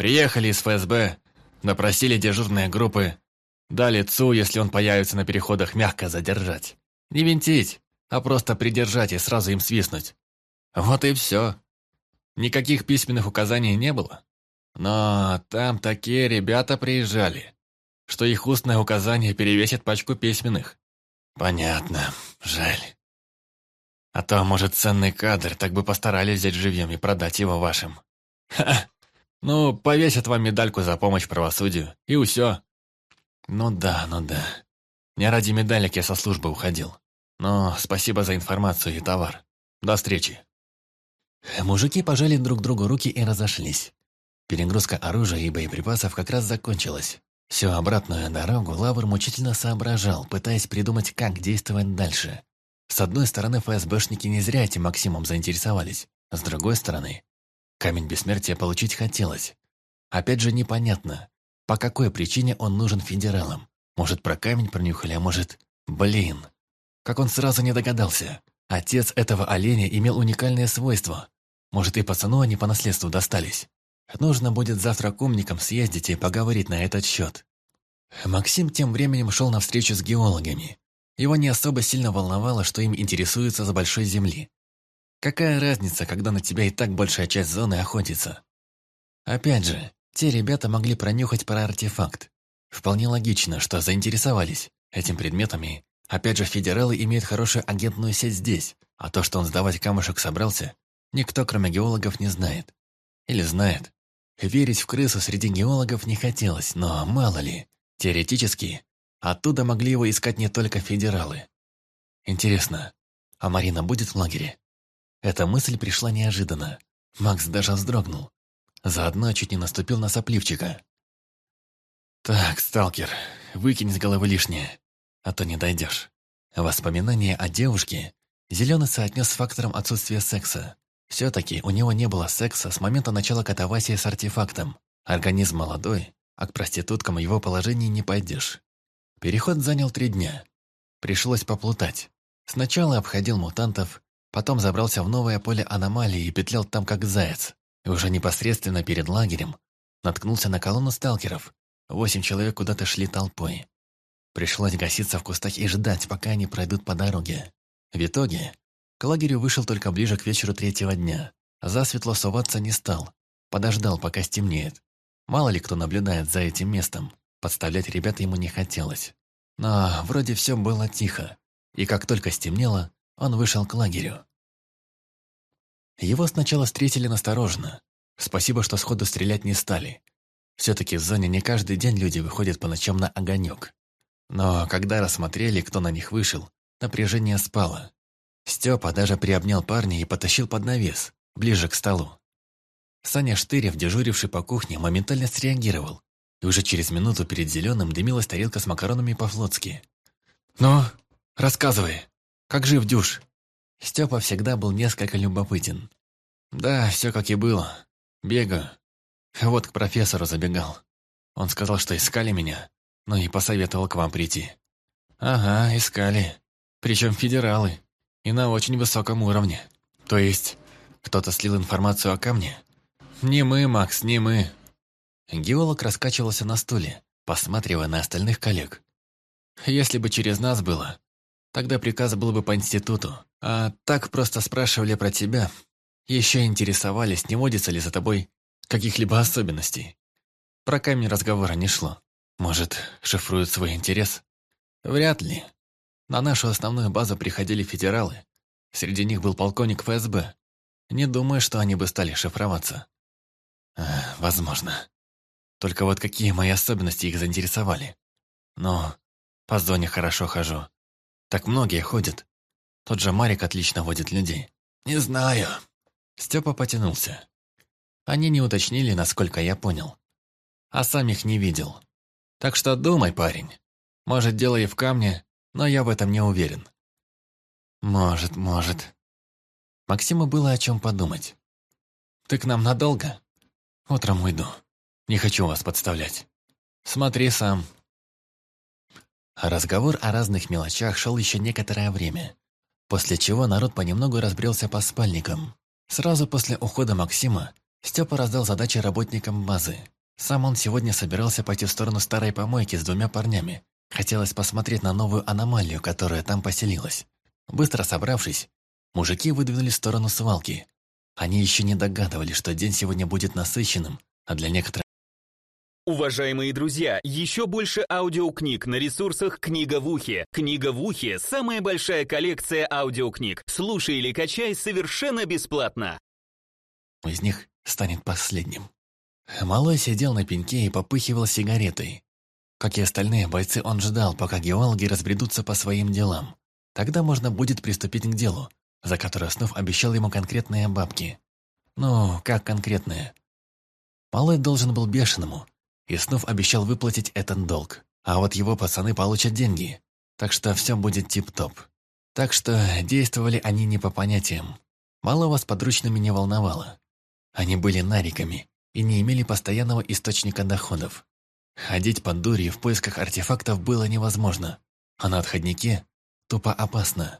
Приехали из ФСБ, напросили дежурные группы, дали ЦУ, если он появится на переходах, мягко задержать. Не винтить, а просто придержать и сразу им свистнуть. Вот и все. Никаких письменных указаний не было. Но там такие ребята приезжали, что их устное указание перевесит пачку письменных. Понятно, жаль. А то, может, ценный кадр, так бы постарались взять живьем и продать его вашим. Ха! Ну, повесят вам медальку за помощь правосудию, и усё. Ну да, ну да. Не ради медалек я со службы уходил. Но спасибо за информацию и товар. До встречи. Мужики пожали друг другу руки и разошлись. Перегрузка оружия и боеприпасов как раз закончилась. Всю обратную дорогу Лавр мучительно соображал, пытаясь придумать, как действовать дальше. С одной стороны, ФСБшники не зря этим Максимом заинтересовались. С другой стороны, камень бессмертия получить хотелось. Опять же непонятно, по какой причине он нужен федералам. Может, про камень пронюхали, а может... Блин, как он сразу не догадался. Отец этого оленя имел уникальное свойство. Может, и пацану они по наследству достались. Нужно будет завтра к умникам съездить и поговорить на этот счет. Максим тем временем шел на встречу с геологами. Его не особо сильно волновало, что им интересуются за большой земли. Какая разница, когда на тебя и так большая часть зоны охотится? Опять же, те ребята могли пронюхать про артефакт. Вполне логично, что заинтересовались этим предметами. Опять же, федералы имеют хорошую агентную сеть здесь, а то, что он сдавать камушек собрался, никто, кроме геологов, не знает. Или знает, Верить в крысу среди геологов не хотелось, но мало ли, теоретически, оттуда могли его искать не только федералы. Интересно, а Марина будет в лагере? Эта мысль пришла неожиданно. Макс даже вздрогнул. Заодно чуть не наступил на сопливчика. «Так, сталкер, выкинь с головы лишнее, а то не дойдешь». Воспоминание о девушке Зеленый соотнес с фактором отсутствия секса. Все-таки у него не было секса с момента начала катавасии с артефактом. Организм молодой, а к проституткам его положении не пойдешь. Переход занял три дня. Пришлось поплутать. Сначала обходил мутантов, потом забрался в новое поле аномалии и петлял там как заяц. И уже непосредственно перед лагерем наткнулся на колонну сталкеров. Восемь человек куда-то шли толпой. Пришлось гаситься в кустах и ждать, пока они пройдут по дороге. В итоге к лагерю вышел только ближе к вечеру третьего дня. Засветло соваться не стал. Подождал, пока стемнеет. Мало ли кто наблюдает за этим местом. Подставлять ребят ему не хотелось. Но вроде все было тихо. И как только стемнело, он вышел к лагерю. Его сначала встретили настороженно. Спасибо, что сходу стрелять не стали. Все-таки в зоне не каждый день люди выходят по ночам на огонек. Но когда рассмотрели, кто на них вышел, напряжение спало. Степа даже приобнял парня и потащил под навес, ближе к столу. Саня Штырев, дежуривший по кухне, моментально среагировал, и уже через минуту перед зеленым дымилась тарелка с макаронами по-флотски. «Ну, рассказывай, как жив Дюш?» Степа всегда был несколько любопытен. «Да, все как и было. Бегаю. Вот к профессору забегал. Он сказал, что искали меня, но и посоветовал к вам прийти». «Ага, искали. Причем федералы. И на очень высоком уровне. То есть, кто-то слил информацию о камне? Не мы, Макс, не мы. Геолог раскачивался на стуле, посматривая на остальных коллег. Если бы через нас было, тогда приказ был бы по институту. А так просто спрашивали про тебя. Еще интересовались, не водится ли за тобой каких-либо особенностей. Про камень разговора не шло. Может, шифруют свой интерес? Вряд ли. На нашу основную базу приходили федералы. Среди них был полковник ФСБ. Не думаю, что они бы стали шифроваться. А, возможно. Только вот какие мои особенности их заинтересовали? Ну, по зоне хорошо хожу. Так многие ходят. Тот же Марик отлично водит людей. Не знаю. Степа потянулся. Они не уточнили, насколько я понял. А сам их не видел. Так что думай, парень. Может, дело и в камне, но я в этом не уверен. Может, может. Максиму было о чем подумать. Ты к нам надолго? Утром уйду. Не хочу вас подставлять. Смотри сам. Разговор о разных мелочах шел еще некоторое время, после чего народ понемногу разбрелся по спальникам. Сразу после ухода Максима Степа раздал задачи работникам базы. Сам он сегодня собирался пойти в сторону старой помойки с двумя парнями. Хотелось посмотреть на новую аномалию, которая там поселилась. Быстро собравшись, мужики выдвинулись в сторону свалки. Они еще не догадывались, что день сегодня будет насыщенным, а для некоторых Уважаемые друзья, еще больше аудиокниг на ресурсах «Книга в ухе». «Книга в ухе» — самая большая коллекция аудиокниг. Слушай или качай совершенно бесплатно. из них станет последним. Малой сидел на пеньке и попыхивал сигаретой. Как и остальные бойцы, он ждал, пока геологи разбредутся по своим делам. Тогда можно будет приступить к делу, за которое Снов обещал ему конкретные бабки. Ну, как конкретные? Малой должен был бешеному, и Снов обещал выплатить этот долг. А вот его пацаны получат деньги, так что все будет тип-топ. Так что действовали они не по понятиям. Малого с подручными не волновало. Они были нариками и не имели постоянного источника доходов. Ходить под дурью в поисках артефактов было невозможно, а на отходнике тупо опасно.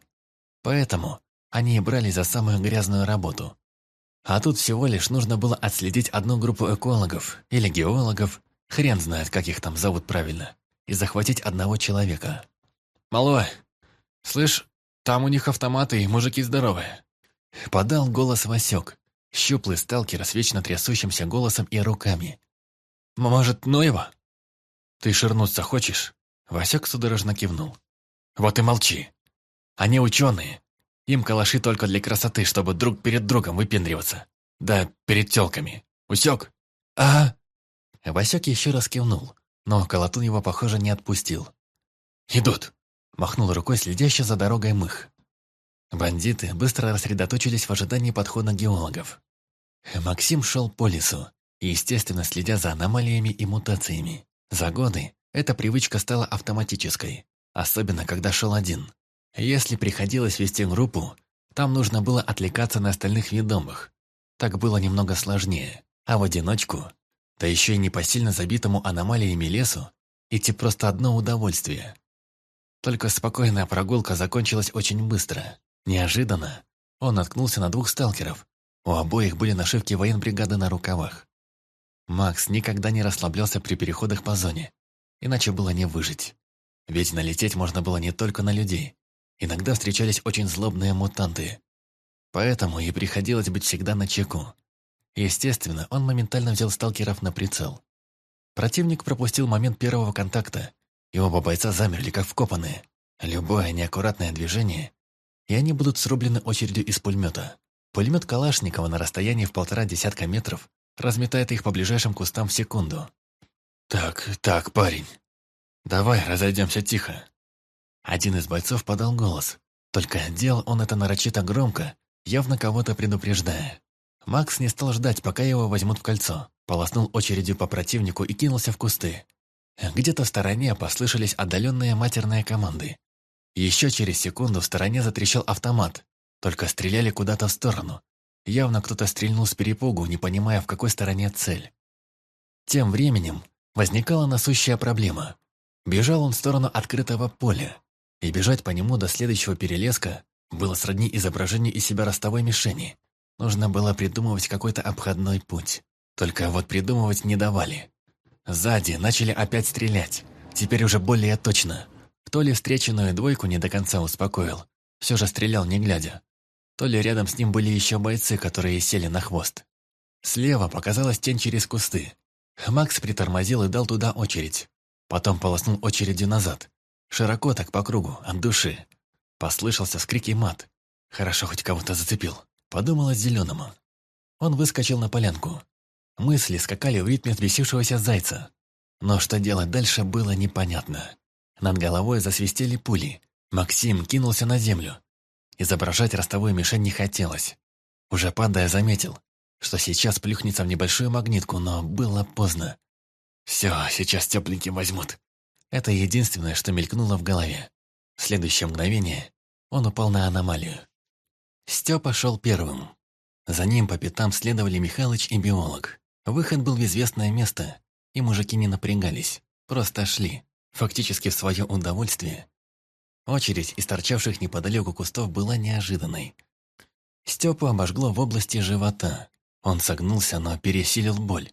Поэтому они и брали за самую грязную работу. А тут всего лишь нужно было отследить одну группу экологов или геологов, хрен знает, как их там зовут правильно, и захватить одного человека. «Малой, слышь, там у них автоматы и мужики здоровые». Подал голос Васек, щуплый сталкер с вечно трясущимся голосом и руками. «Может, ну его?» «Ты ширнуться хочешь?» Васек судорожно кивнул. «Вот и молчи. Они ученые. Им калаши только для красоты, чтобы друг перед другом выпендриваться. Да перед тёлками. Усек? «Ага». Васек еще раз кивнул, но Колотун его, похоже, не отпустил. «Идут!» – махнул рукой следящий за дорогой мых. Бандиты быстро рассредоточились в ожидании подхода геологов. Максим шел по лесу, естественно, следя за аномалиями и мутациями. За годы эта привычка стала автоматической, особенно когда шел один. Если приходилось вести группу, там нужно было отвлекаться на остальных ведомых. Так было немного сложнее, а в одиночку, да еще и непосильно забитому аномалиями лесу, идти просто одно удовольствие. Только спокойная прогулка закончилась очень быстро. Неожиданно он наткнулся на двух сталкеров. У обоих были нашивки военбригады на рукавах. Макс никогда не расслаблялся при переходах по зоне, иначе было не выжить. Ведь налететь можно было не только на людей. Иногда встречались очень злобные мутанты. Поэтому и приходилось быть всегда на чеку. Естественно, он моментально взял сталкеров на прицел. Противник пропустил момент первого контакта, и оба бойца замерли, как вкопанные. Любое неаккуратное движение, и они будут срублены очередью из пулемета. Пулемет Калашникова на расстоянии в полтора десятка метров разметает их по ближайшим кустам в секунду. «Так, так, парень, давай разойдемся тихо». Один из бойцов подал голос, только делал он это нарочито громко, явно кого-то предупреждая. Макс не стал ждать, пока его возьмут в кольцо, полоснул очередью по противнику и кинулся в кусты. Где-то в стороне послышались отдаленные матерные команды. Еще через секунду в стороне затрещал автомат, только стреляли куда-то в сторону, Явно кто-то стрельнул с перепугу, не понимая, в какой стороне цель. Тем временем возникала насущая проблема. Бежал он в сторону открытого поля, и бежать по нему до следующего перелеска было сродни изображению из себя ростовой мишени. Нужно было придумывать какой-то обходной путь. Только вот придумывать не давали. Сзади начали опять стрелять. Теперь уже более точно. То ли встреченную двойку не до конца успокоил. Все же стрелял не глядя то ли рядом с ним были еще бойцы, которые сели на хвост. Слева показалась тень через кусты. Макс притормозил и дал туда очередь. Потом полоснул очередью назад. Широко так по кругу, от души. Послышался скрик и мат. Хорошо хоть кого-то зацепил. Подумалось зеленому. Он выскочил на полянку. Мысли скакали в ритме взбесившегося зайца. Но что делать дальше было непонятно. Над головой засвистели пули. Максим кинулся на землю. Изображать ростовую мишень не хотелось. Уже падая, заметил, что сейчас плюхнется в небольшую магнитку, но было поздно. Все, сейчас тепленьким возьмут. Это единственное, что мелькнуло в голове. В следующее мгновение он упал на аномалию. Степа шел первым. За ним по пятам следовали Михалыч и биолог. Выход был в известное место, и мужики не напрягались, просто шли, фактически в свое удовольствие, Очередь из торчавших неподалеку кустов была неожиданной. Степу обожгло в области живота. Он согнулся, но пересилил боль.